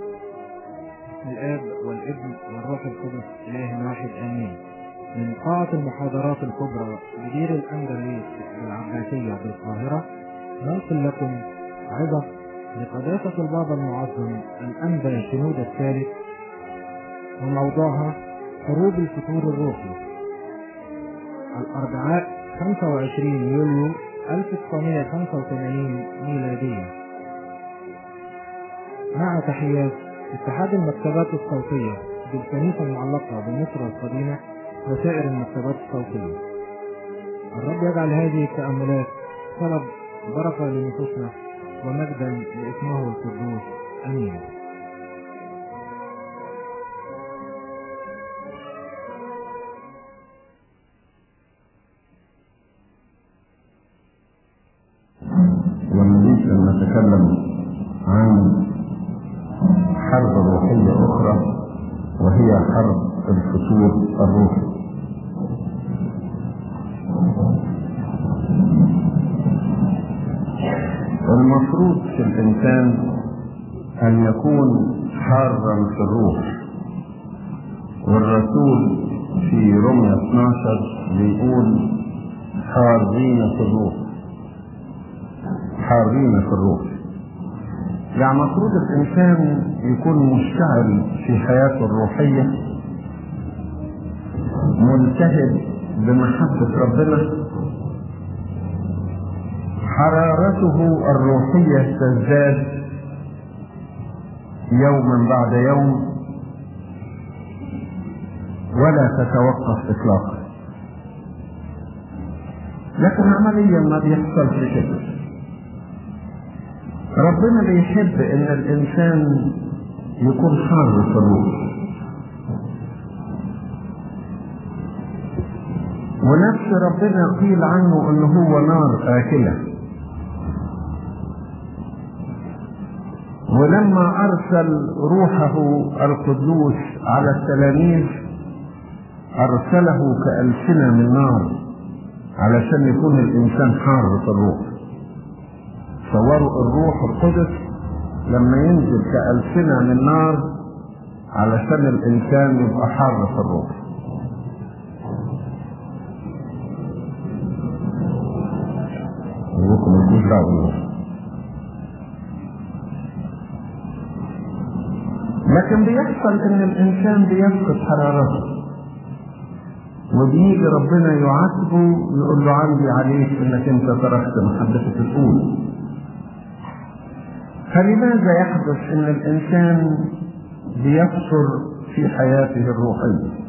الآب والابن والروح القدس إله واحد آمين. من قاعة المحاضرات الكبرى بدير الأندلس بالعباسية بالقاهرة ننقل لكم عظة لقداسة البابا المعظم الأنبا شنود الثالث وموضوعها حروب الفتور الروحي. الأربعاء 25 يوليو 1985 ميلادية. مع تحيات اتحاد المكتبات الصوتية بالكنيسة المعلقة بمصر القديمة وسائر المكتبات الصوتية. الرب يجعل هذه التأملات طلب بركة لنفوسنا ومجدا لاسمه القدوس. آمين. أن يكون حارا في الروح. والرسول في رمية 12 بيقول حارين في الروح. حارين في الروح. يعني المفروض الإنسان يكون مشتعل في حياته الروحية ملتهب بمحبة ربنا. حرارته الروحية تزداد يوما بعد يوم ولا تتوقف إطلاقا. لكن عمليا ما بيحصلش كده ربنا بيحب إن الإنسان يكون حار في الروح ونفس ربنا قيل عنه ان هو نار آكلة. ولما أرسل روحه القدوس على التلاميذ أرسله كألسنة من نار علشان يكون الإنسان حار في الروح. تصوروا الروح القدس لما ينزل كألسنة من نار علشان الإنسان يبقى حار في الروح. أبوكم ملكوش لكن بيحصل إن الإنسان بيفقد حرارته. وبيجي ربنا يعاتبه يقول له عندي عليك إنك أنت تركت محبتك الأولى. فلماذا يحدث إن الإنسان بيكثر في حياته الروحية؟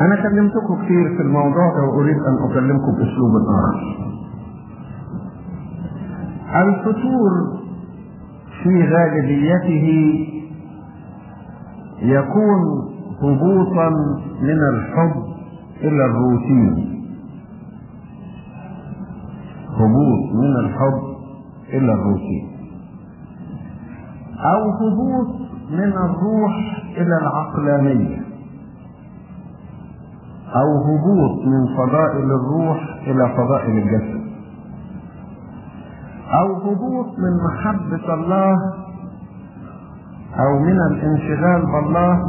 أنا كلمتكم كثير في الموضوع ده وأريد أن أكلمكم بأسلوب آخر. الفتور في غالبيته يكون هبوطا من الحب إلى الروتين. هبوط من الحب إلى الروتين. أو هبوط من الروح إلى العقلانية. أو هبوط من فضائل الروح إلى فضائل الجسد. أو هبوط من محبة الله أو من الانشغال بالله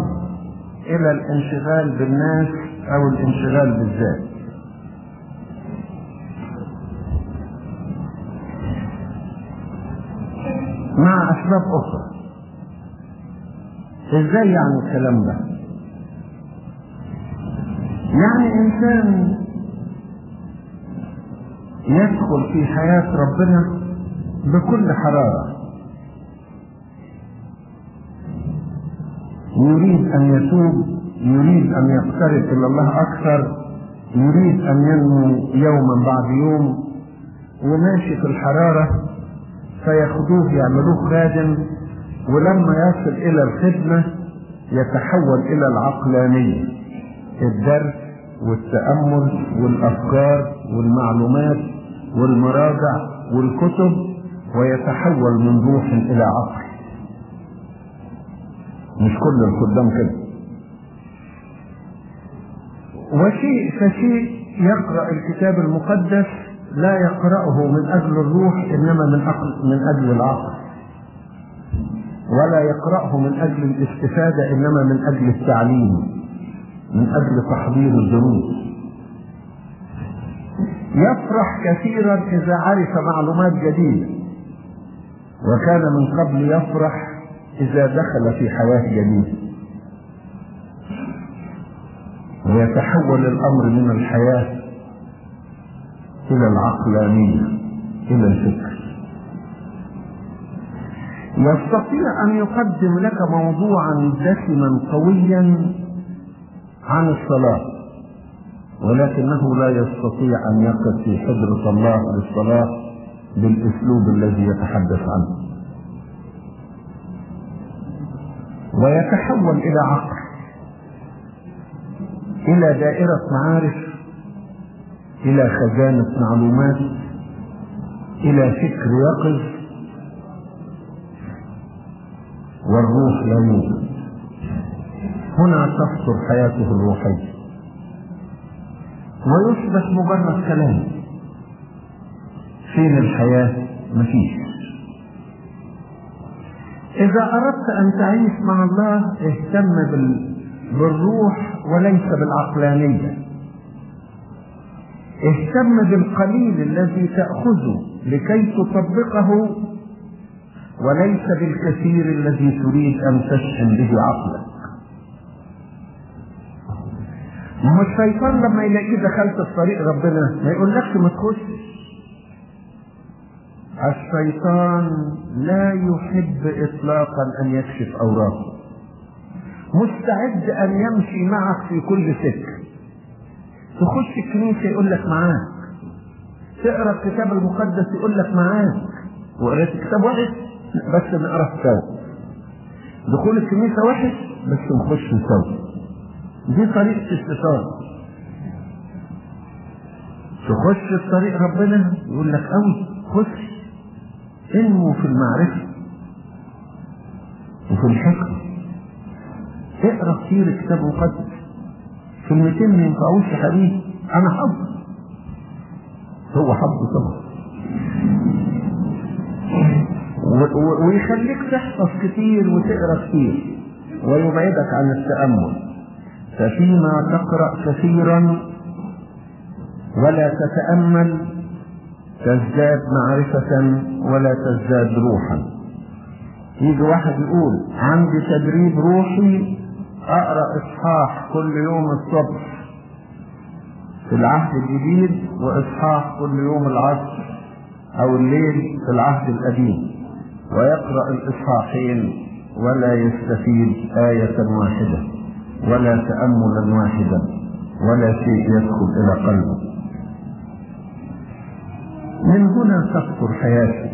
إلى الانشغال بالناس أو الانشغال بالذات. مع أسباب أخرى. إزاي يعني الكلام ده؟ يعني إنسان يدخل في حياة ربنا بكل حرارة. يريد أن يتوب يريد أن يقترب إلى الله أكثر يريد أن ينمو يوما بعد يوم. وماشي في الحرارة فياخدوه يعملوه خادم ولما يصل إلى الخدمة يتحول إلى العقلانية. الدرس والتأمل والأفكار والمعلومات والمراجع والكتب ويتحول من روح إلى عقل مش كل الخدام كده. وشيء فشيء يقرأ الكتاب المقدس لا يقرأه من أجل الروح إنما من أجل, من أجل العقل ولا يقرأه من أجل الاستفادة إنما من أجل التعليم من أجل تحضير الدروس. يفرح كثيرا إذا عرف معلومات جديدة. وكان من قبل يفرح إذا دخل في حياة جديدة ويتحول الأمر من الحياة إلى العقلانية إلى الفكر. يستطيع أن يقدم لك موضوعا دسما قويا عن الصلاة ولكنه لا يستطيع أن يقف في حضرة الله للصلاة. بالأسلوب الذي يتحدث عنه. ويتحول إلى عقل إلى دائرة معارف إلى خزانة معلومات إلى فكر يقظ والروح لا يوجد هنا تفطر حياته الروحية. ويصبح مجرد كلام. فين الحياة مفيش إذا أردت أن تعيش مع الله اهتم بال... بالروح وليس بالعقلانية. اهتم بالقليل الذي تأخذه لكي تطبقه وليس بالكثير الذي تريد أن تشحن به عقلك. ما هو الشيطان لما يلاقيه دخلت في طريق ربنا ما يقولكش ما تخشش. الشيطان لا يحب اطلاقا أن يكشف أوراقه. مستعد أن يمشي معك في كل سكه تخش الكنيسة يقول لك معاك. تقرأ الكتاب المقدس يقول لك معاك. وقريت الكتاب وحش بس نقرأ سوا دخول الكنيسة وحش بس نخش سوا دي طريقة الشيطان تخش في طريق ربنا يقول لك قوي خش. انمو في المعرفة وفي الحكمة. اقرأ كتير الكتاب المقدس. كلمتين ما ينفعوش يا حبيبي. أنا حظ. هو حظ طبعا. ويخليك تحفظ كتير وتقرأ كتير. ويبعدك عن التأمل. ففيما تقرأ كثيرا ولا تتأمل تزداد معرفة ولا تزداد روحا. يجي واحد يقول عندي تدريب روحي أقرأ إصحاح كل يوم الصبح. في العهد الجديد وإصحاح كل يوم العصر أو الليل في العهد القديم. ويقرأ الإصحاحين ولا يستفيد آية واحدة ولا تأملا واحدا ولا شيء يدخل إلى قلبه. من هنا تكثر حياته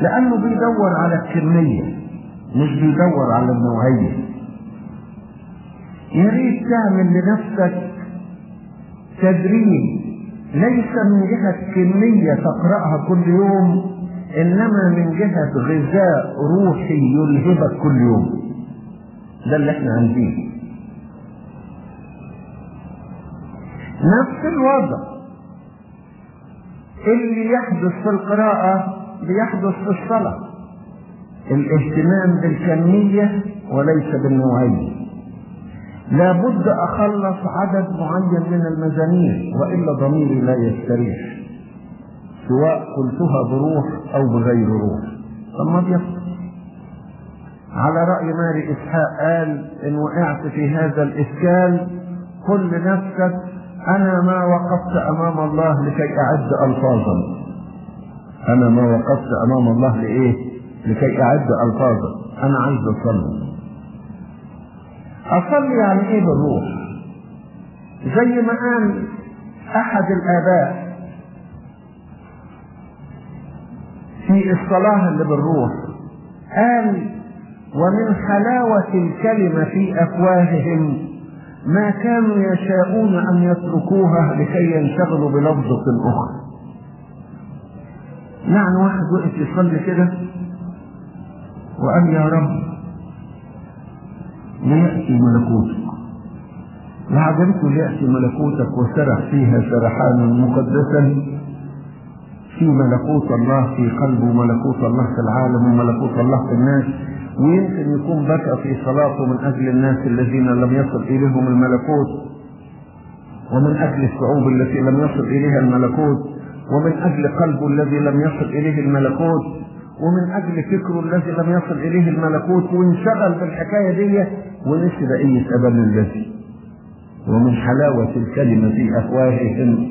لأنه بيدور على الكمية مش بيدور على النوعية. يا ريت تعمل لنفسك تدريب ليس من جهة كمية تقرأها كل يوم إنما من جهة غذاء روحي يلهبك كل يوم. ده اللي إحنا عايزينه. نفس الوضع. اللي يحدث في القراءة بيحدث في الصلاة. الاهتمام بالكمية وليس بالنوعية لابد أخلص عدد معين من المزامير وإلا ضميري لا يستريح سواء قلتها بروح أو بغير روح. طب ما بيحصل على رأي ماري إسحاق قال إن وقعت في هذا الإشكال قل لنفسك أنا ما وقفت أمام الله لكي أعد ألفاظا أنا ما وقفت أمام الله لإيه؟ لكي أعد ألفاظا أنا عايز أصلي أصلي يعني إيه بالروح؟ زي ما قال أحد الآباء في الصلاة اللي بالروح قال ومن حلاوة الكلمة في أفواههم ما كانوا يشاءون أن يتركوها لكي ينشغلوا بلفظة أخرى. يعني واحد وقف يصلي كده وقال يا رب ليأتي ملكوتك. لعجبته ليأتي ملكوتك وسرح فيها سرحانا مقدسا. في ملكوت الله في قلبه ملكوت الله في العالم وملكوت الله في الناس. ويمكن يكون بكى في صلاته من أجل الناس الذين لم يصل إليهم الملكوت ومن أجل الشعوب التي لم يصل إليها الملكوت ومن أجل قلبه الذي لم يصل إليه الملكوت ومن أجل فكره الذي لم يصل إليه الملكوت وانشغل بالحكاية دي ونسي بقية أبد الذي. ومن حلاوة الكلمة في أفواههم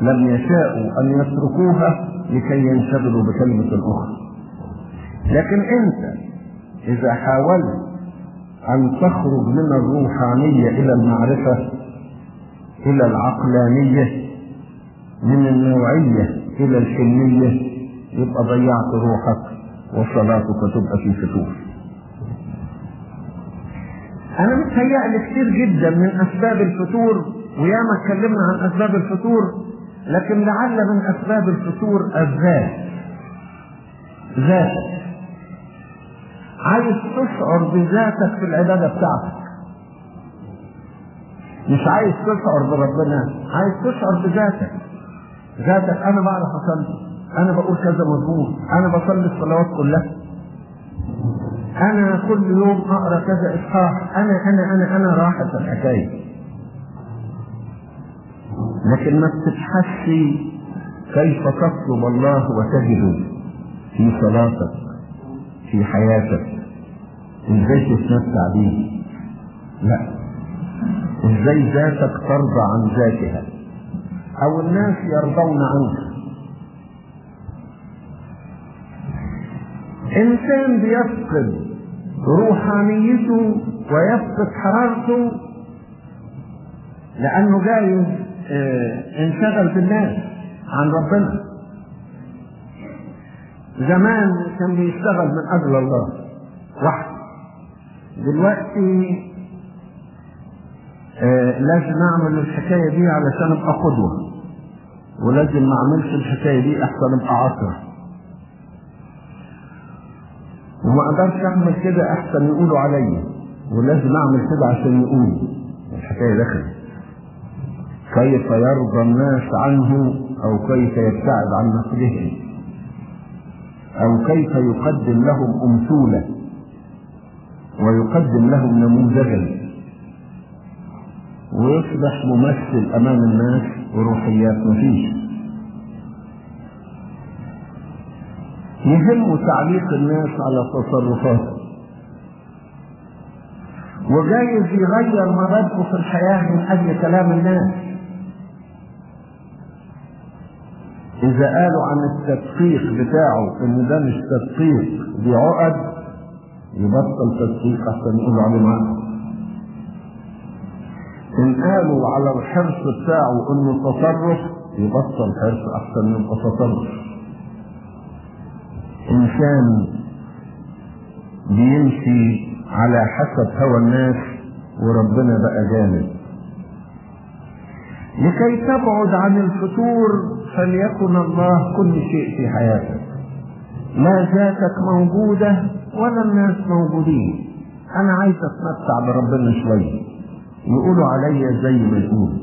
لم يشاءوا أن يتركوها لكي ينشغلوا بكلمة أخرى. لكن أنت إذا حاولت أن تخرج من الروحانية إلى المعرفة إلى العقلانية من النوعية إلى الحلمية يبقى ضيعت روحك وصلاتك تبقى في فتور. أنا متهيألي كتير جدا من أسباب الفتور وياما اتكلمنا عن أسباب الفتور لكن لعل من أسباب الفتور الذات. ذاتك عايز تشعر بذاتك في العبادة بتاعتك. مش عايز تشعر بربنا عايز تشعر بذاتك. ذاتك أنا بعرف أصلي أنا بقول كذا مضمون أنا بصلي الصلوات كلها. أنا كل يوم أقرأ كذا إصحاح أنا أنا أنا أنا راحت الحكاية. لكن ما بتبحثش كيف تطلب الله وتجده في صلاتك. في حياتك إزاي تتمتع بيه لا. إزاي ذاتك ترضى عن ذاتها؟ أو الناس يرضون عنك. إنسان بيفقد روحانيته ويفقد حرارته لأنه جاي آه انشغل بالناس عن ربنا. زمان كان بيشتغل من أجل الله وحده. دلوقتي آه لازم اعمل الحكاية دي علشان أبقى قدوة ولازم ما أعملش الحكاية دي أحسن أبقى عصر. وما أقدرش أعمل كده أحسن يقولوا عليا ولازم أعمل كده عشان يقولوا. الحكاية دخلت كيف يرضى الناس عنه أو كيف يبتعد عن نقدهم أو كيف يقدم لهم أمثولة ويقدم لهم نموذجا؟ ويصبح ممثل أمام الناس وروحيات مفيش يهم تعليق الناس على تصرفاته. وجايز يغير مبادئه في الحياة من أجل كلام الناس. إذا قالوا عن التدقيق بتاعه إن ده مش تدقيق دي عقد يبطل تدقيق أحسن يقولوا عليه معاه إن قالوا على الحرص بتاعه إنه تصرف يبطل حرص أحسن يبقى تصرف إنسان بيمشي على حسب هوى الناس وربنا بقى جامد. لكي تبعد عن الفتور فليكن الله كل شيء في حياتك لا ذاتك موجودة ولا الناس موجودين. أنا عايز أتمتع بربنا شوية يقولوا عليا زي ما يقولوا.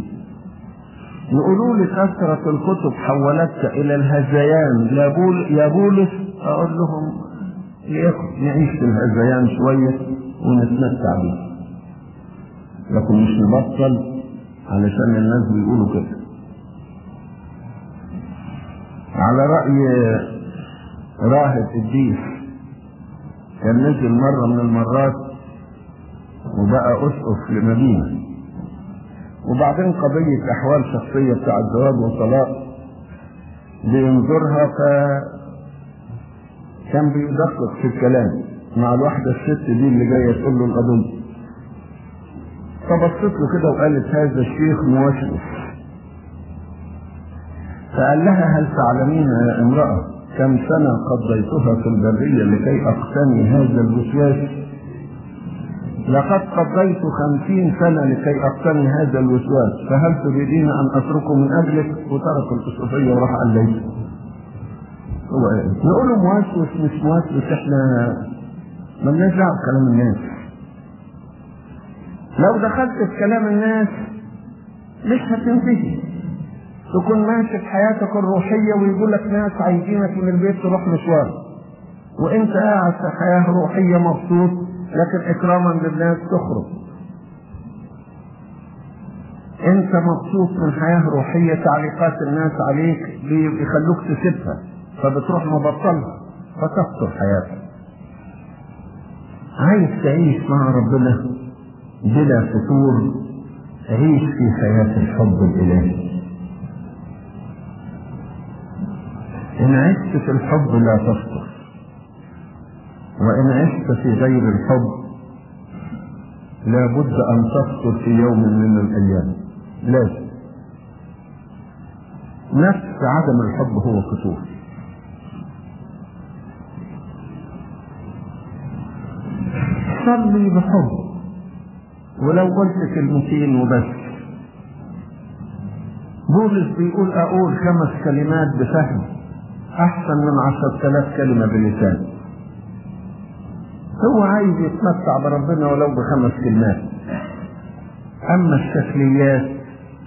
يقولوا لي كثرة الكتب حولتك إلى الهذيان. يا بول يا بولس أقول لهم نعيش في الهذيان شوية ونتمتع بيه. لكن مش نبطل علشان الناس بيقولوا كده. على رأي راهب إدريس كان نزل مرة من المرات وبقى أسقف لمدينة. وبعدين قضية أحوال شخصية بتاع الزواج والطلاق بينظرها ف كان بيدقق في الكلام مع الواحدة الست دي اللي جاية تقول له القضية فبصت له كده وقالت هذا الشيخ موسوس فقال لها هل تعلمين يا امرأة كم سنة قضيتها في البرية لكي أقتني هذا الوسواس؟ لقد قضيت خمسين سنة لكي أقتني هذا الوسواس فهل تريدين أن أتركه من أجلك؟ وترك الأسقفية وراح قال ليس هو إيه؟ نقول موسوس مش موسوس إحنا مالناش دعوة بكلام الناس. لو دخلت في كلام الناس مش هتنتهي. تكون ماشي في حياتك الروحية ويقول لك ناس عايزينك من البيت تروح مشوار. وانت قاعد في حياة روحية مبسوط لكن إكراما للناس تخرج. إنت مبسوط من حياة روحية تعليقات الناس عليك بيخلوك تسيبها فبتروح مبطلها فتخسر حياتك. عايز تعيش مع ربنا بلا فتور عيش في حياة الحب الإلهي. إن عشت في الحب لا تفطر وإن عشت في غير الحب لابد أن تفطر في يوم من الأيام. لازم نفس عدم الحب هو فتور صلي بحب. ولو قلت كلمتين وبس. بولس بيقول أقول خمس كلمات بفهم. أحسن من عشرة آلاف كلمة بلسان. هو عايز يتمتع بربنا ولو بخمس كلمات. أما الشكليات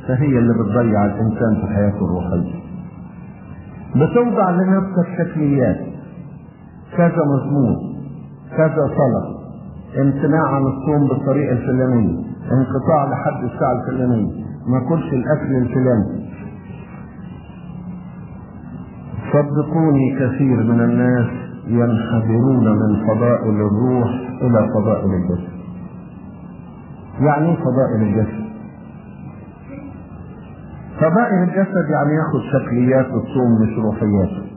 فهي اللي بتضيع الإنسان في حياته الروحية. بتوضع لنفسك شكليات كذا مضمون كذا صلاة امتناع عن الصوم بالطريقة الفلانية انقطاع لحد الساعة الفلانية ما كلش الأكل الفلاني. صدقوني كثير من الناس ينحدرون من فضائل الروح إلى فضائل الجسد. يعني إيه فضائل الجسد؟ فضائل الجسد يعني ياخد شكليات الصوم مش روحياته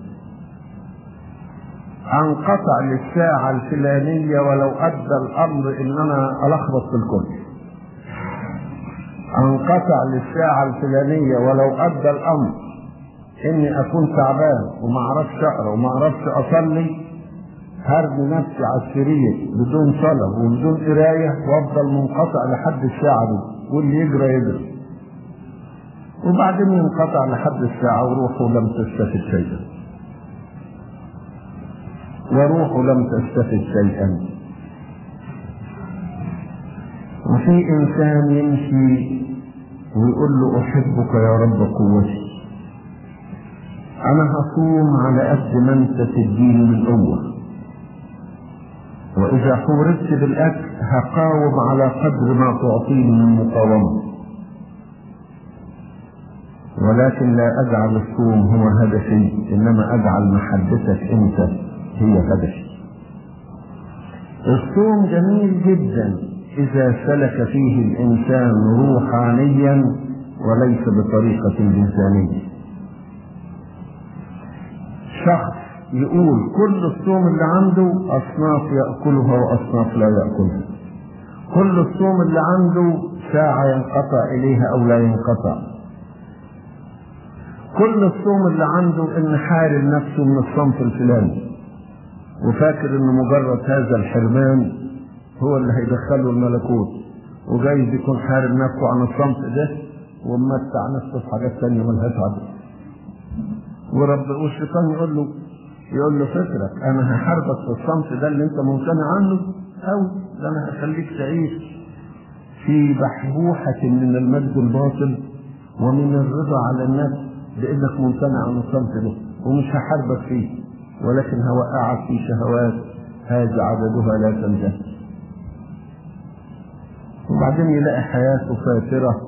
أنقطع للساعة الفلانية ولو أدى الأمر إن أنا ألخبط في الكل. أنقطع للساعة الفلانية ولو أدى الأمر إني أكون تعبان وما أعرفش أقرأ وما أعرفش أصلي هرمي نفسي على السرير بدون صلاة وبدون قراية وأفضل منقطع لحد الساعة دي واللي يجرى يجري. وبعدين ينقطع لحد الساعة وروحه لم تستفد شيئا. وروحه لم تستفد شيئا وفي إنسان يمشي ويقول له أحبك يا رب قوتي أنا هصوم على قد ما انت تديني بالقوه وإذا حوربت بالأكل هقاوم على قدر ما تعطيني من مقاومة. ولكن لا أجعل الصوم هو هدفي إنما أجعل محبتك أنت هي هدفي الصوم جميل جدا إذا سلك فيه الإنسان روحانيا وليس بطريقة جسدانية شخص يقول كل الصوم اللي عنده أصناف يأكلها وأصناف لا يأكلها. كل الصوم اللي عنده ساعة ينقطع إليها أو لا ينقطع. كل الصوم اللي عنده إن حارم نفسه من الصنف الفلاني. وفاكر إنه مجرد هذا الحرمان هو اللي هيدخله الملكوت. وجايز يكون حارم نفسه عن الصمت ده وممتع نفسه في حاجات تانية ملهاش عدل ورب والشيطان يقول له يقول له فكرك أنا هحاربك في الصمت ده اللي أنت ممتنع عنه؟ أو ده أنا هخليك تعيش في بحبوحة من المجد الباطل ومن الرضا على النفس بانك ممتنع عن الصمت ده ومش هحاربك فيه ولكن هوقعك في شهوات هذا عددها لا تنتهي وبعدين يلاقي حياته فاترة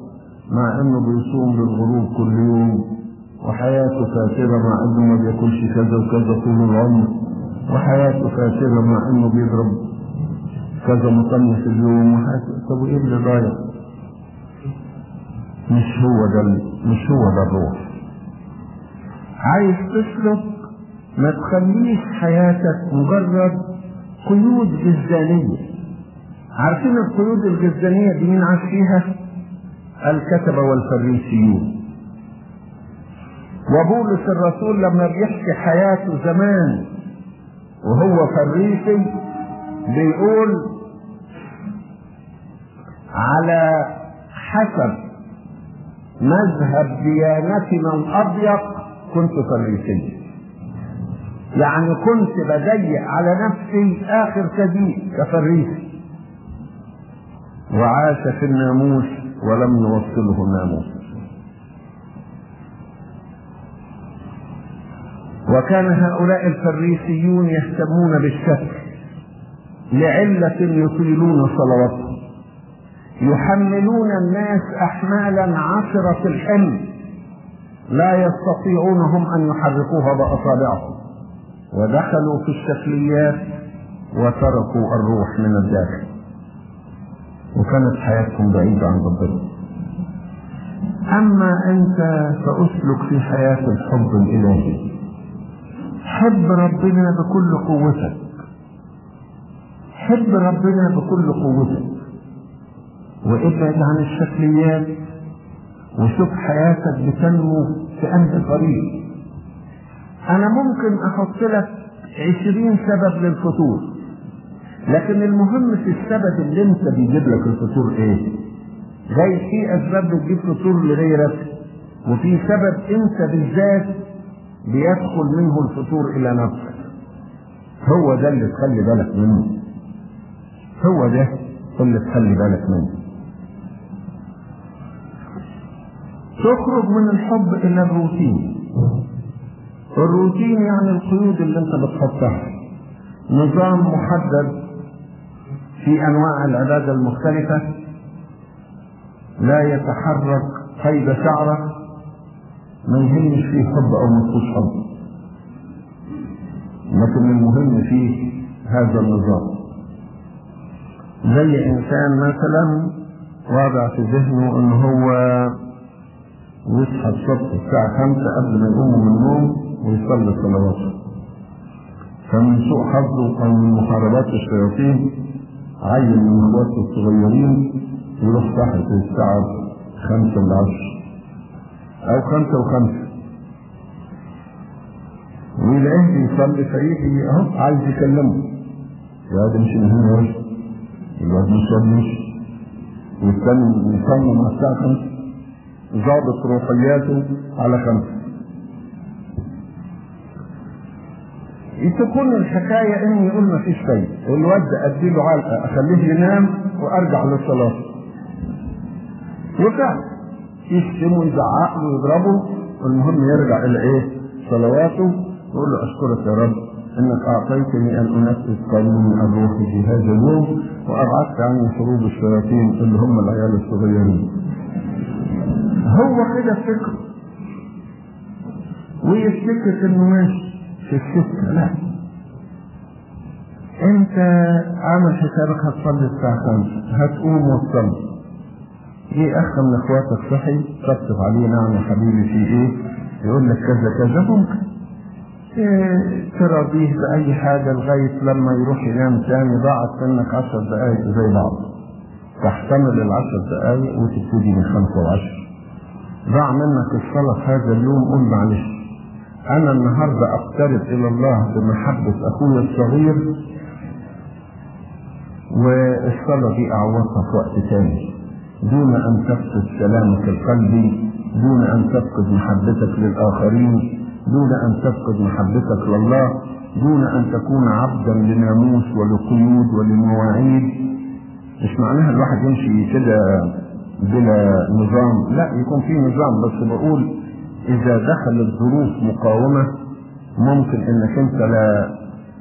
مع إنه بيصوم للغروب كل يوم. وحياته فاترة مع أنه ما بياكلش كذا وكذا طول العمر. وحياته فاترة مع أنه بيضرب كذا مطني في اليوم. وحياته طب وايه اللي ضايع؟ مش هو ده مش هو ده الروح. عايز تسلك ما تخليش حياتك مجرد قيود جزدانية. عارفين القيود الجزدانية دي مين عاش فيها؟ الكتبة والفريسيون. وبولس الرسول لما بيحكي حياته زمان وهو فريسي بيقول على حسب مذهب ديانتنا الأضيق كنت فريسي يعني كنت بضيق على نفسي آخر تضييق كفريسي وعاش في الناموس ولم يوصله الناموس وكان هؤلاء الفريسيون يهتمون بالشكل لعلة يطيلون صلواتهم يحملون الناس أحمالا عشرة الحمل لا يستطيعون هم أن يحركوها بأصابعهم. ودخلوا في الشكليات وتركوا الروح من الداخل. وكانت حياتهم بعيدة عن ربنا. أما أنت فأسلك في حياة الحب الإلهي. حب ربنا بكل قوتك. حب ربنا بكل قوتك. وابعد عن الشكليات وشوف حياتك بتنمو في أنهي طريق. أنا ممكن أحط لك عشرين سبب للفتور لكن المهم في السبب اللي أنت بيجيب لك الفطور إيه؟ زي في أسباب بتجيب فطور لغيرك وفي سبب أنت بالذات بيدخل منه الفطور إلى نفسك هو ده اللي تخلي بالك منه. هو ده اللي تخلي بالك منه. تخرج من الحب إلى الروتين. الروتين يعني القيود اللي أنت بتحطها. نظام محدد في أنواع العبادة المختلفة. لا يتحرك قيد شعره ما يهمش فيه حب أو ما فيهوش حب. لكن المهم فيه هذا النظام. زي إنسان مثلا واضع في ذهنه إن هو يصحى الصبح الساعة خمسة قبل ما يقوم من النوم ويصلي صلواته فمن سوء حظه أو من محاربات الشياطين عين من إخواته الصغيرين يروح في الساعة خمسة العصر أو خمسة وخمسة. ويلاقيه يصلي فيجي أهو عايز يكلمه. يا ده مش هنا وش الواد ما يصليش والثاني يصلي مع الساعة خمسة. ظابط روحياته على خمسة. تكون الحكاية إني يقول ما فيش شيء. الواد أديله علقة أخليه ينام وأرجع للصلاة. وفعلا يشتمه ويزعق له ويضربه والمهم يرجع إلى إيه؟ صلواته. يقول له أشكرك يا رب إنك أعطيتني أن أنفذ قانون الروح في هذا اليوم وأبعدت عني حروب الشياطين اللي هم العيال الصغيرين. هو كده فكرة ويفتكر إنه ماشي في السكة لا. أنت عامل حسابك هتصلي الساعة خمسة. هتقوم وتصلي. جه اخ من إخواتك صحي طبطب عليه نعم يا حبيبي في إيه؟ يقول لك كذا كذا. ممكن. إيه تراضيه بأي حاجة لغاية لما يروح ينام تاني؟ ضاعت منك عشر دقايق زي بعض. تحتمل العشر دقايق وتبتدي من خمسة وعشر. ضاع منك الصلاة هذا اليوم؟ قول معلش. أنا النهاردة أقترب إلى الله بمحبة أخوي الصغير والصلاة دي أعوضها في وقت تاني. دون أن تفقد سلامك القلبي دون أن تفقد محبتك للآخرين دون أن تفقد محبتك لله دون أن تكون عبدا لناموس ولقيود ولمواعيد. مش معناها الواحد يمشي كده بلا نظام لا يكون في نظام بس بقول إذا دخلت ظروف مقاومة ممكن إنك أنت لا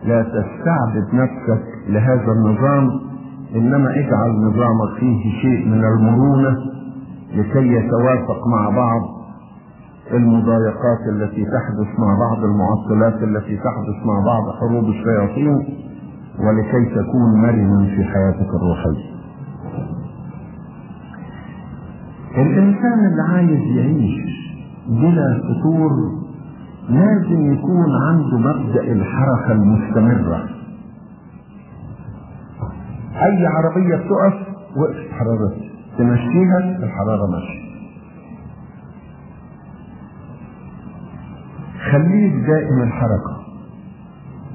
لا تستعبد نفسك لهذا النظام. إنما اجعل نظامك فيه شيء من المرونة لكي يتوافق مع بعض المضايقات التي تحدث مع بعض المعطلات التي تحدث مع بعض حروب الشياطين ولكي تكون مرنا في حياتك الروحية. الإنسان اللي عايز يعيش بلا فطور لازم يكون عنده مبدأ الحركة المستمرة أي عربية بتقف وقفت حرارتها تمشيها الحرارة ماشية. خليك دائم الحركة.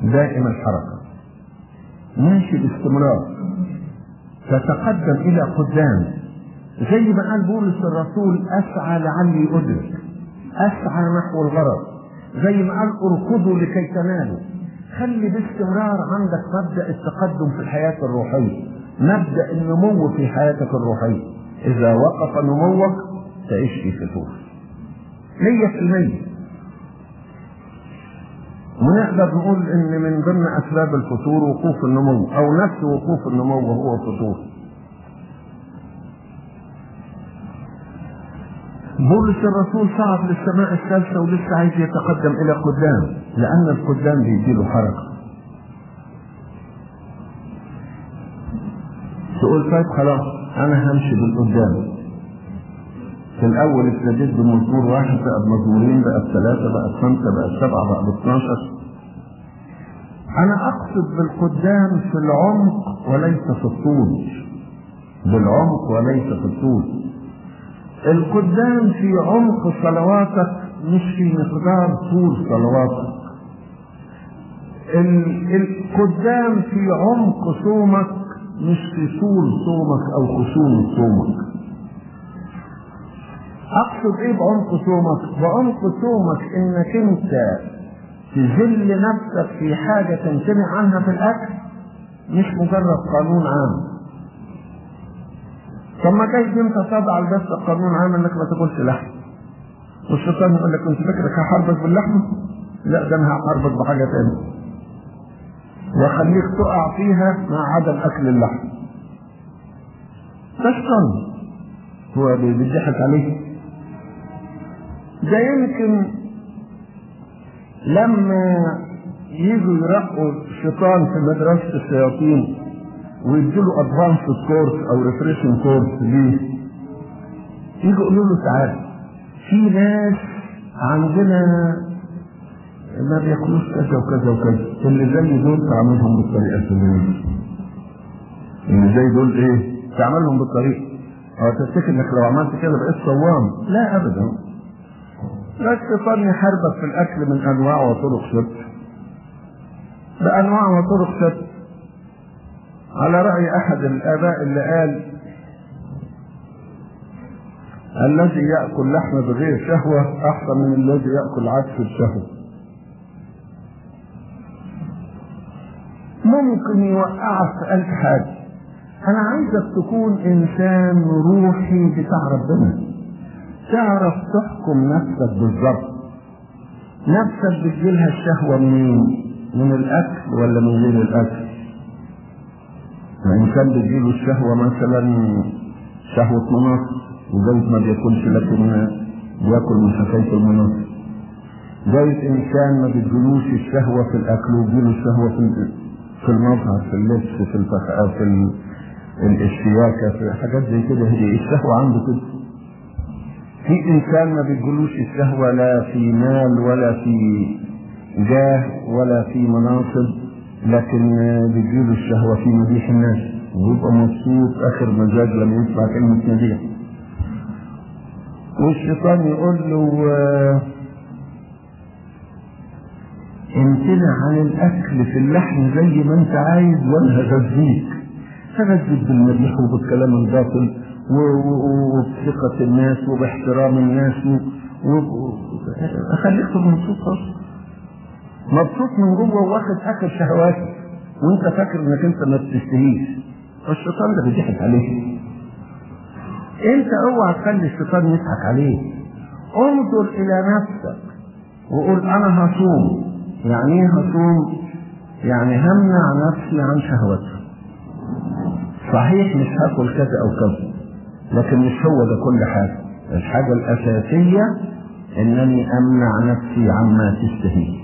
دائم الحركة. ماشي باستمرار. تتقدم إلى قدام. زي ما قال بولس الرسول أسعى لعلي أدرك. أسعى نحو الغرض. زي ما قال أركضوا لكي تنالوا. خلي باستمرار عندك مبدأ التقدم في الحياة الروحية. مبدأ النمو في حياتك الروحية. إذا وقف نموك تعيش في فتور مية في المية. ونقدر نقول إن من ضمن أسباب الفتور وقوف النمو أو نفس وقوف النمو هو الفتور. بولس الرسول صعد للسماء الثالثة ولسه عايز يتقدم إلى قدام. لأن القدام بيديله حركة. تقول طيب خلاص أنا همشي بالقدام. في الأول ابتديت بمزمور واحد بقى بمزمورين بقى بثلاثة بقى بخمسة بقى بسبعة بقى ب 12 أنا أقصد بالقدام في العمق وليس في الطول. بالعمق وليس في الطول. القدام في عمق صلواتك مش في مقدار طول صلواتك القدام في عمق صومك مش في طول صومك أو خشونة صومك. أقصد إيه بعمق صومك؟ بعمق صومك إنك أنت تذل نفسك في حاجة تمتنع عنها في الأكل مش مجرد قانون عام. طب ما جايز أنت تضع بس قانون عام إنك ما تاكلش لحم؟ والشيطان يقول لك أنت فاكرك هحاربك باللحم؟ لا ده أنا هحاربك بحاجة تانية. واخليك تقع فيها مع عدم أكل اللحم الشيطان هو بيضحك عليك ده يمكن لما يجوا يرقوا الشيطان في مدرسة الشياطين ويديله advanced course أو refreshing course ليه؟ يجي يقولوا له تعالى في ناس عندنا ما بياكلوش كذا وكذا وكذا. اللي زي دول تعملهم بالطريقة الفلانيه اللي زي دول إيه؟ تعملهم بالطريقة. آه تفتكر إنك لو عملت كده بقيت صوام؟ لا ابدا. لا الشيطان يحاربك في الأكل من أنواع وطرق شتى بأنواع وطرق شتى على رأي أحد الآباء اللي قال الذي يأكل لحم بغير شهوة أحسن من الذي يأكل عدس بشهوة ممكن يوقعك في ألف حاجة. أنا عايزك تكون إنسان روحي بتاع ربنا تعرف تحكم نفسك بالظبط نفسك بتجيلها الشهوة منين؟ من الأكل ولا من غير الأكل؟ الإنسان بتجيله الشهوة مثلا شهوة مناصب وزي ما بياكلش لكن بياكل من حكاية المناصب زي إنسان ما بتجيلوش الشهوة في الأكل وبيجيله الشهوة في في المظهر في اللبس في الفخ في ال... الاشتياكة في حاجات زي كده. هي الشهوة عنده كده. في إنسان ما بتجيلوش الشهوة لا في مال ولا في جاه ولا في مناصب لكن بيجيله الشهوة في مديح الناس. ويبقى مبسوط آخر مزاج لما يسمع كلمة مديح والشيطان يقول له امتنع عن الأكل في اللحم زي ما أنت عايز وأنا هغذيك هغذيك بالمديح وبالكلام الباطل وبثقة الناس وباحترام الناس أخليك مبسوط مبسوط من جوه واخد آخر شهواتك وانت فاكر إنك انت ما بتشتهيش. والشيطان ده بيضحك عليك. انت اوعى تخلي الشيطان يضحك عليك. انظر إلى نفسك وقول أنا هصوم. يعني إيه هصوم يعني همنع نفسي عن شهوتها. صحيح مش هاكل كذا أو كذا لكن مش هو ده كل حاجة. الحاجة الأساسية إنني أمنع نفسي عما تشتهيه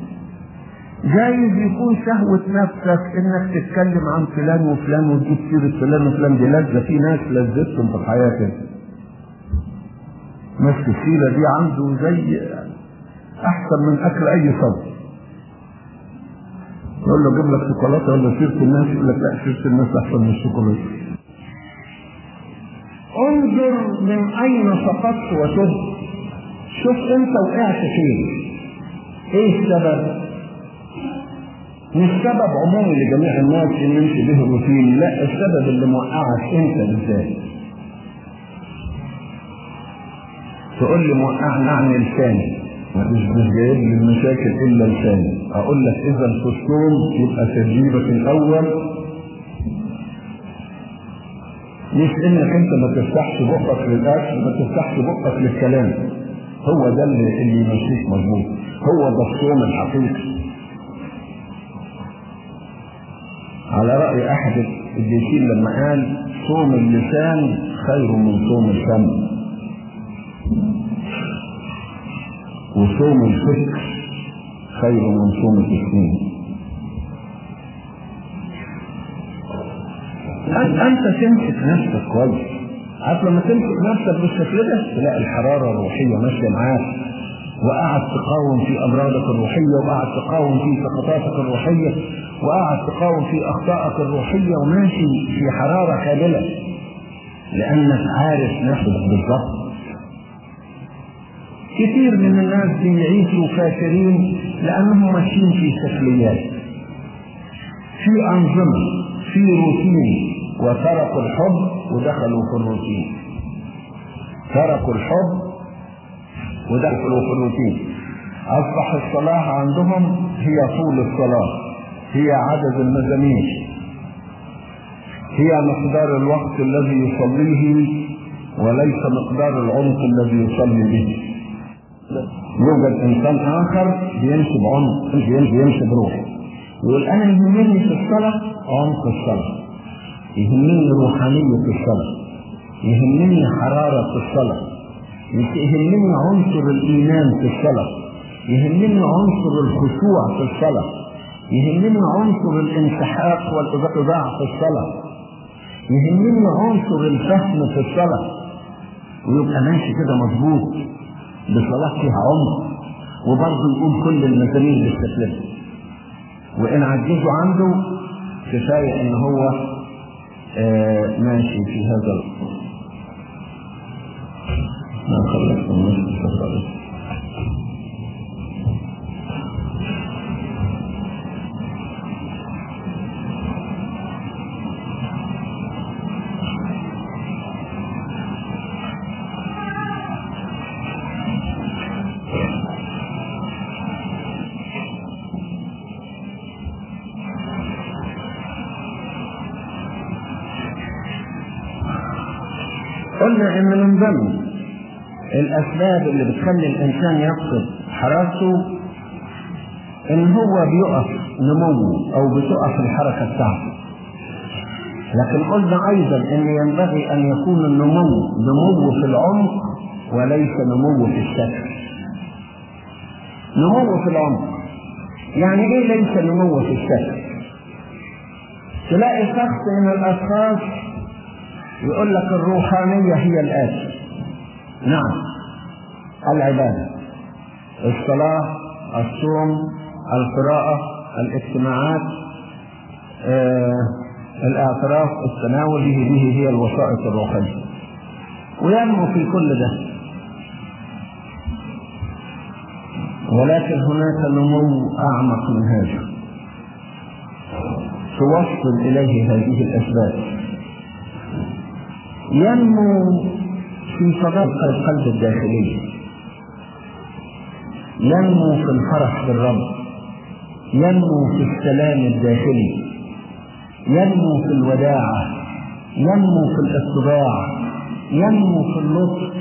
جايز يكون شهوة نفسك إنك تتكلم عن فلان وفلان وتجيب سيرة فلان وفلان دي لذة في ناس لذتهم في الحياة كده ماسك السيرة دي عنده زي أحسن من أكل أي صوت يقول له جيب لك شوكولاتة ولا سيرة الناس يقول لك لا سيرة الناس أحسن من الشوكولاتة. انظر من أين سقطت وتبت شوف أنت وقعت فين. إيه السبب؟ مش سبب عمومي لجميع الناس إن يمشي به الروتين لا السبب اللي موقعك أنت بالذات. تقول لي موقعني عن لساني مش جايب لي المشاكل إلا لساني أقول لك إذا الصوم يبقى تدريبك الأول. مش إنك أنت ما تفتحش بقك للأكل ما تفتحش بقك للكلام. هو ده اللي يمشيك مظبوط. هو ده الصوم الحقيقي. على رأي أحد الديسين لما قال صوم اللسان خير من صوم الفم. وصوم الفكر. خير من صوم التسليم أنت تمسك نفسك كويس. عارف لما تمسك نفسك بالشكل ده؟ تلاقي الحرارة الروحية ماشية معاك وقعد تقاوم في أمراضك الروحية وقعد تقاوم في سقطاتك الروحية وقعد تقاوم في أخطائك الروحية وماشي في حرارة كاملة. لأنك عارف نفسك بالضبط. كثير من الناس بيعيشوا كافرين لأنهم ماشيين في شكليات في أنظمة في روتين. وتركوا الحب ودخلوا في الروتين. تركوا الحب ودخلوا في الروتين. أصبح الصلاة عندهم هي طول الصلاة هي عدد المزامير. هي مقدار الوقت الذي يصليه وليس مقدار العمق الذي يصلي به. يوجد إنسان آخر بيمشي بعمق بيمشي بروح يقول أنا يهمني في الصلاة عمق الصلاة. يهمني روحانية الصلاة. يهمني حرارة الصلاة. يهمني عنصر الإيمان في الصلاة. يهمني عنصر الخشوع في الصلاة. يهمني عنصر الانسحاق والاتضاع في الصلاة. يهمني عنصر الفهم في الصلاة. ويبقى ماشي كده مظبوط. بصلاة فيها عمر. وبرضه يقول كل المزامير ده وإن عجزوا عنده كفاية إن هو آه ماشي في هذا ال... ما خلصت النص الأسباب اللي بتخلي الإنسان يفقد حراسته إن هو بيقف نموه أو بتقف الحركة بتاعته. لكن قلنا أيضا إن ينبغي أن يكون النمو نمو في العمق وليس نمو في الشكل. نمو في العمق. يعني إيه ليس نمو في الشكل؟ تلاقي شخص من الأشخاص يقول لك الروحانية هي الآتي. نعم. العبادة الصلاة الصوم القراءة الاجتماعات آه، الأعتراف التناول به به هي الوسائط الروحية. وينمو في كل ده. ولكن هناك نمو أعمق من هذا. توصل إليه هذه الأسباب. ينمو في صداقة القلب الداخلية ينمو في الفرح بالرب ينمو في السلام الداخلي ينمو في الوداعة ينمو في الاتباع ينمو في اللطف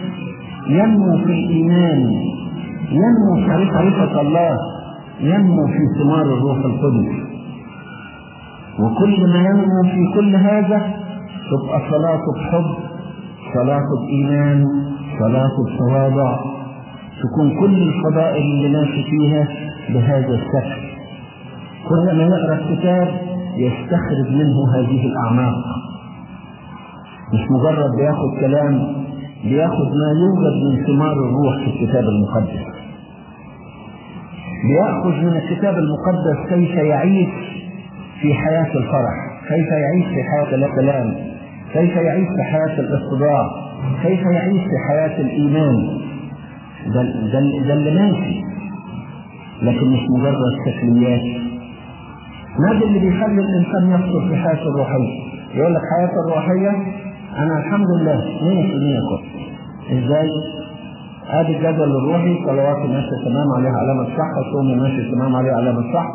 ينمو في الإيمان ينمو في معرفة الله ينمو في ثمار الروح القدس. وكل ما ينمو في كل هذا تبقى صلاته بحب صلاته بإيمان صلاته بتواضع تكون كل الفضائل اللي ماشي فيها بهذا الشكل كلما يقرأ الكتاب يستخرج منه هذه الأعماق. مش مجرد بياخد كلام بياخد ما يوجد من ثمار الروح في الكتاب المقدس. بيأخذ من الكتاب المقدس كيف يعيش في حياة الفرح كيف يعيش في حياة السلام كيف يعيش في حياة الاصطداع كيف يعيش في حياة الإيمان. ده, ده, ده اللي ماشي. لكن مش مجرد شكليات ماذا اللي بيخلي الإنسان يفصل في حياته الروحية. يقول لك حياته الروحية أنا الحمد لله 100% كويس إزاي؟ آدي الجدول الروحي صلوات ماشية تمام عليها علامة صح صوم ماشي تمام عليها علامة صح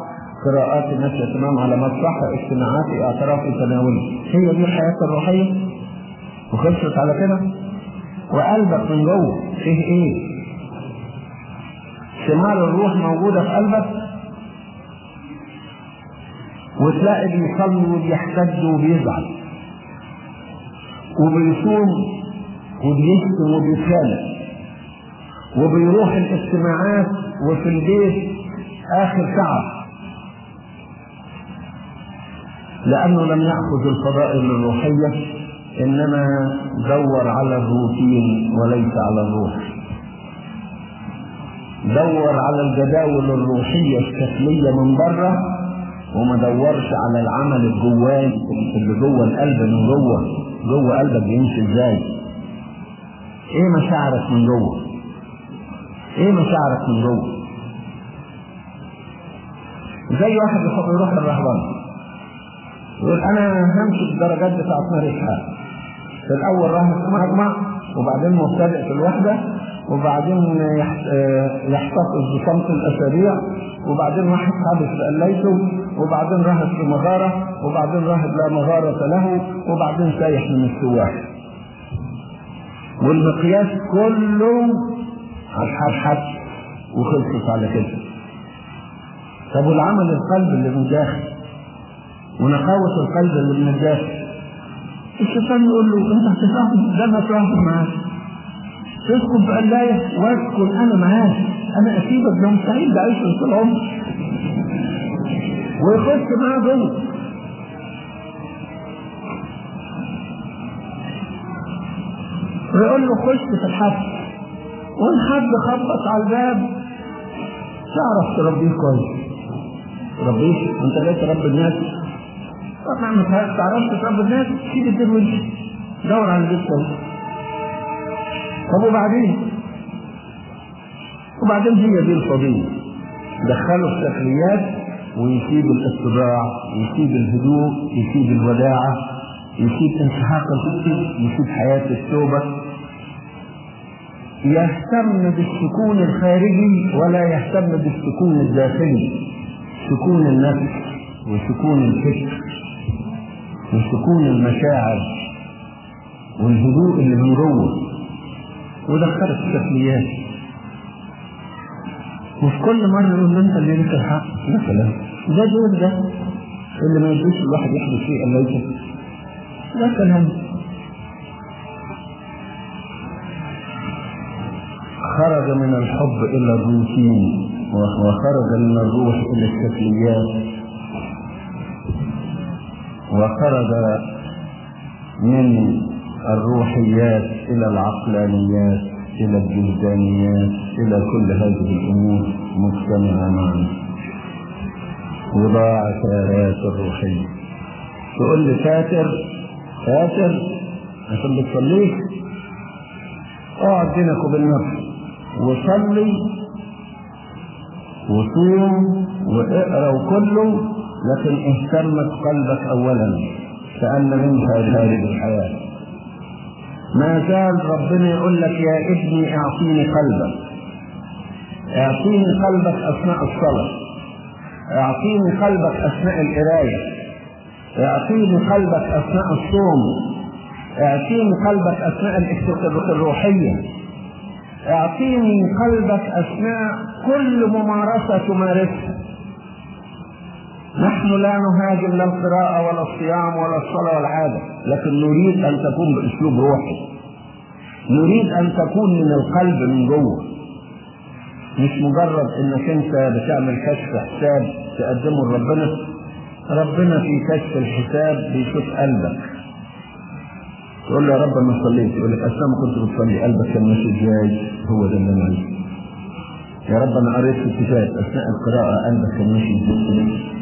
قراءات ماشية تمام علامات صح اجتماعات اعتراف تناولي. هي دي الحياة الروحية؟ وخلصت على كده؟ وقلبك من جوه فيه إيه؟ ثمار الروح موجودة في قلبك وتلاقي بيصلي وبيحتج وبيزعل وبيصوم وبيشتم وبيتخانق وبيروح الاجتماعات وفي البيت آخر تعب لأنه لم يأخذ الفضائل الروحية إنما دور على الروتين وليس على الروح. دور على الجداول الروحية الشكليه من بره وما دورش على العمل الجواني اللي جوه القلب من جوه جوه قلبك بيمشي إزاي؟ إيه مشاعرك من جوه؟ إيه مشاعرك من جوه؟ زي واحد يروح الرهبان يقول أنا همشي الدرجات بتاعت نار في الأول راهب مجمع وبعدين مبتدئ في الوحدة وبعدين يحتفظ بصمت الأسابيع وبعدين واحد حابس بقليته وبعدين راهب في مغارة وبعدين راهب لا مغارة له وبعدين سايح من السواح. والمقياس كله الحرحب وخلصت على كده. طب والعمل القلب اللي من الداخل ونقاوة القلب اللي من الداخل الشيطان يقول له أنت هتفهم ده أنا فاهم معاك. تسكن في قلاية واسكن. أنا معاك. أنا أسيبك. ده مستحيل. ده عيش طول عمري ويخش معاه جوه ويقول له خش في الحبس. وإن حد خبط على الباب تعرف تربيه كويس. تربيه؟ أنت جاي تربي الناس؟ طبعا ما تعرفش تربي الناس؟ سيب الدين دور على البيت كويس. طب وبعدين؟ وبعدين هي دي القضية دخله في شكليات ويسيب الاستطاع يسيب الهدوء يسيب الوداعة يسيب انسحاق الفكر يسيب حياة التوبة. يهتم بالسكون الخارجي ولا يهتم بالسكون الداخلي. سكون النفس وسكون الفكر وسكون المشاعر والهدوء اللي من جوه ودخلت التسميات. وفي كل مرة يقول انت اللي لك الحق مثلا. ده دور ده اللي ما يجوش الواحد يحدث فيه إلا ده كلام خرج من الحب إلى الروتين وخرج من الروح إلى الشكليات وخرج من الروحيات إلى العقلانيات إلى الجهدانيات إلى كل هذه الأمور مجتمعه معا وضاع ثارات الروحية. تقول لي فاتر فاتر؟ عشان بتصليش اقعد بينك وبين نفسك وصلي وصوم واقرأ وكله لكن اهتمت قلبك اولا كان منها خارج الحياة. ما زال ربنا يقول لك يا ابني اعطيني قلبك. اعطيني قلبك أثناء الصلاة. اعطيني قلبك أثناء القراية. اعطيني قلبك أثناء الصوم. اعطيني قلبك أثناء الاكتسابات الروحية. اعطيني قلبك أثناء كل ممارسة تمارسها. نحن لا نهاجم لا القراءة ولا الصيام ولا الصلاة حاجة لكن نريد أن تكون بأسلوب روحي. نريد أن تكون من القلب من جوه. مش مجرد إنك أنت بتعمل كشف حساب تقدمه لربنا. ربنا في كشف الحساب بيشوف قلبك. تقول له يا رب أنا صليت. يقول لك اثناء ما كنت بتصلي. قلبك كان ماشي إزاي؟ هو ده اللي أنا عايزه. يا رب أنا قريت في الكتاب أثناء القراءة قلبك كان ماشي إزاي؟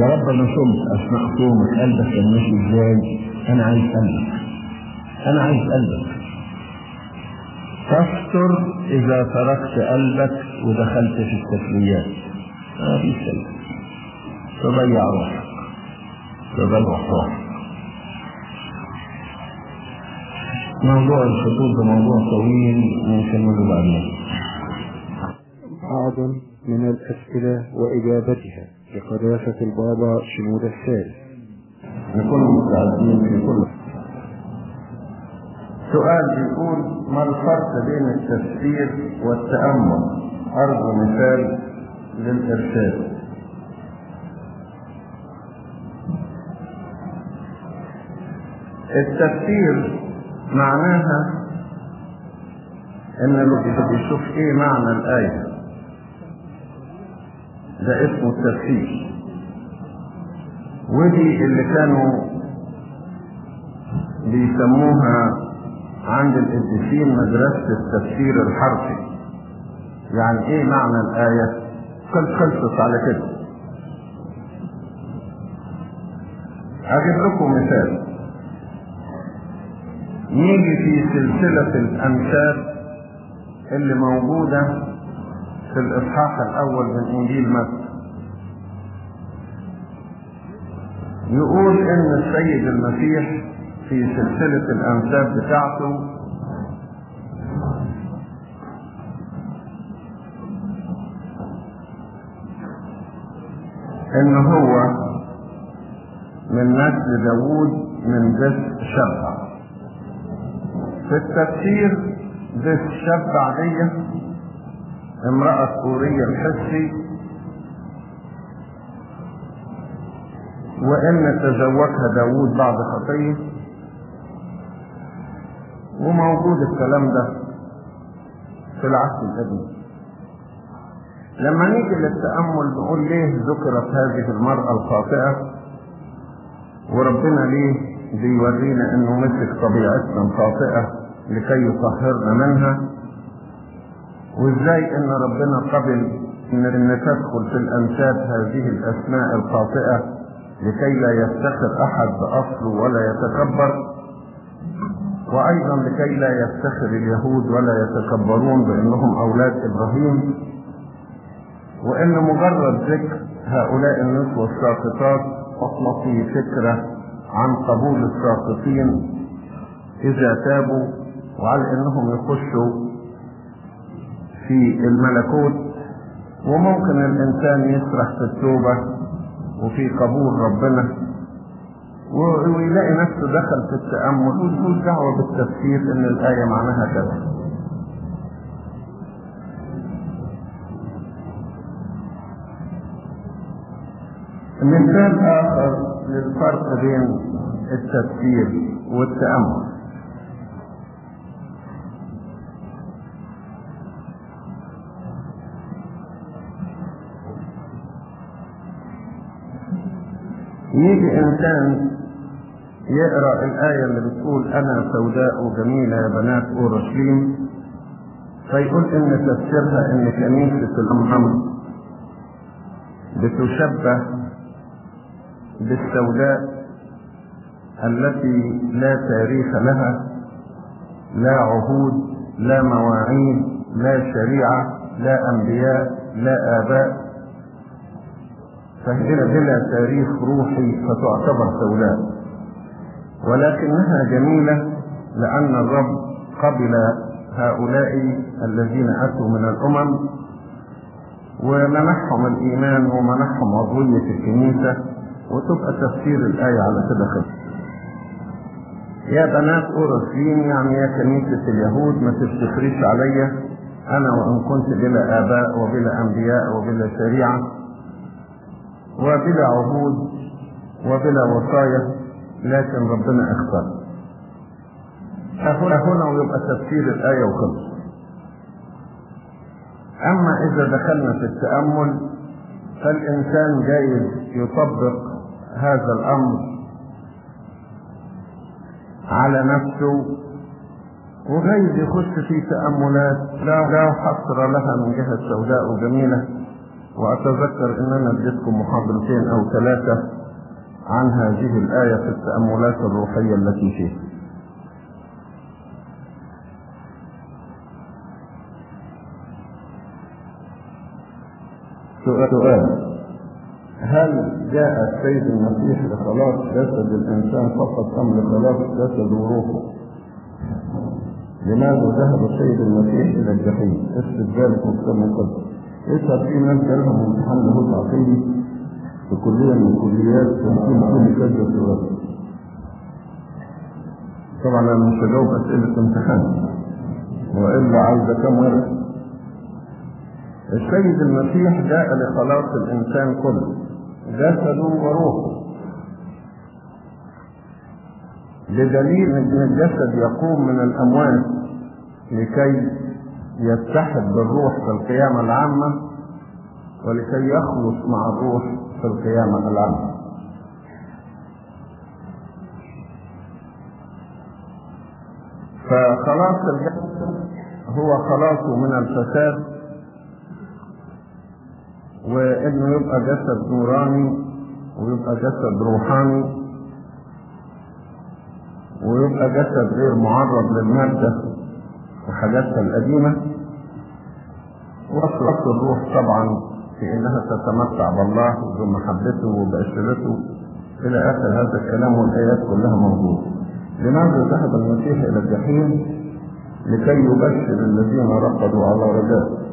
يا رب أنا صمت اثناء صومك قلبك كان ماشي إزاي. أنا عايز قلبك. أنا عايز قلبك. تستر إذا تركت قلبك ودخلت في التسليات. ما في شيء تضيع روحك. تضيع روحك. موضوع الخطوط ده موضوع طويل نكمله بعدين. بعض من الأسئلة وإجابتها. لقداسة البابا شمود الثالث نكون مستعدين لكل سؤال بيقول ما الفرق بين التفسير والتأمل؟ أرجو مثال للإرشاد. التفسير معناها إن اللي بيشوف إيه معنى الآية. ده اسمه التفسير ودي اللي كانوا بيسموها عند القديسين مدرسة التفسير الحرفي. يعني إيه معنى الآية؟ كل خلصت على كده. أجيب لكم مثال. نيجي في سلسلة الأمثال اللي موجودة في الإصحاح الأول من إنجيل متى يقول إن السيد المسيح في سلسلة الأمثال بتاعته إن هو من نسل داوود من بيت شبع. في التفسير بيت شبع دي امرأة سورية الحسي وإن تزوجها داوود بعد خطية. وموجود الكلام ده في العهد القديم. لما نيجي للتأمل نقول ليه ذكرت هذه المرأة الخاطئة؟ وربنا ليه بيورينا إنه مسك طبيعتنا الخاطئة لكي يطهرنا منها؟ وإزاي إن ربنا قبل إن, تدخل في الأمثال هذه الأسماء الخاطئة لكي لا يفتخر أحد باصله ولا يتكبر وأيضا لكي لا يفتخر اليهود ولا يتكبرون بأنهم أولاد إبراهيم وإن مجرد ذكر هؤلاء النسوة الساقطات تعطي فكرة عن قبول الساقطين إذا تابوا وعلى أنهم يخشوا في الملكوت وممكن الإنسان يسرح في التوبة وفي قبول ربنا ويلاقي نفسه دخل في التأمل ويقول دعوة بالتفسير إن الآية معناها كذا. مثال آخر للفرق بين التفسير والتأمل. يجي إنسان يقرأ الآية اللي بتقول أنا سوداء جميلة يا بنات أورشليم فيقول إن تفسيرها إن كنيسة الأمم بتشبه بالسوداء التي لا تاريخ لها لا عهود لا مواعيد لا شريعة لا أنبياء لا آباء. فهي بلا تاريخ روحي فتعتبر سوداء. ولكنها جميلة لأن الرب قبل هؤلاء الذين أتوا من الأمم ومنحهم الإيمان ومنحهم عضوية الكنيسة وتبقى تفسير الآية على كده خير يا بنات أورشليم يعني يا كنيسة اليهود ما تفتخريش عليا أنا وإن كنت بلا آباء وبلا أنبياء وبلا شريعة وبلا عهود وبلا وصايا لكن ربنا اختار هنا ويبقى تفسير الآية وخلص. أما إذا دخلنا في التأمل فالإنسان جايز يطبق هذا الأمر على نفسه وجايز يخش في تأملات لا لا حصر لها من جهة سوداء وجميلة. وأتذكر إن أنا اديتكم محاضرتين أو ثلاثة عن هذه الآية في التأملات الروحية التي فيها سؤال هل جاء السيد المسيح لخلاص جسد الإنسان فقط أم لخلاص جسد وروحه؟ لماذا ذهب السيد المسيح إلى الجحيم؟ اكتب ذلك في يسأل في ناس جالهم امتحان لاهوت عقيدي في كلية من الكليات تمثيل كل كذا سؤال. طبعا أنا مش هجاوب أسئلة امتحان وإلا عايزة كم ورقة. السيد المسيح جاء لخلاص الإنسان كله جسده وروحه بدليل إن الجسد يقوم من الاموات لكي يتحد بالروح في القيامة العامة ولكي يخلص مع الروح في القيامة العامة. فخلاص الجسد هو خلاصه من الفساد وإنه يبقى جسد نوراني ويبقى جسد روحاني ويبقى جسد غير معرض للمادة. وحاجاتها القديمة. وصلت الروح طبعا في إنها تتمتع بالله وبمحبته وبأشرته إلى آخر هذا الكلام والآيات كلها موجودة. لماذا ذهب المسيح إلى الجحيم؟ لكي يبشر الذين رقدوا على رجاء.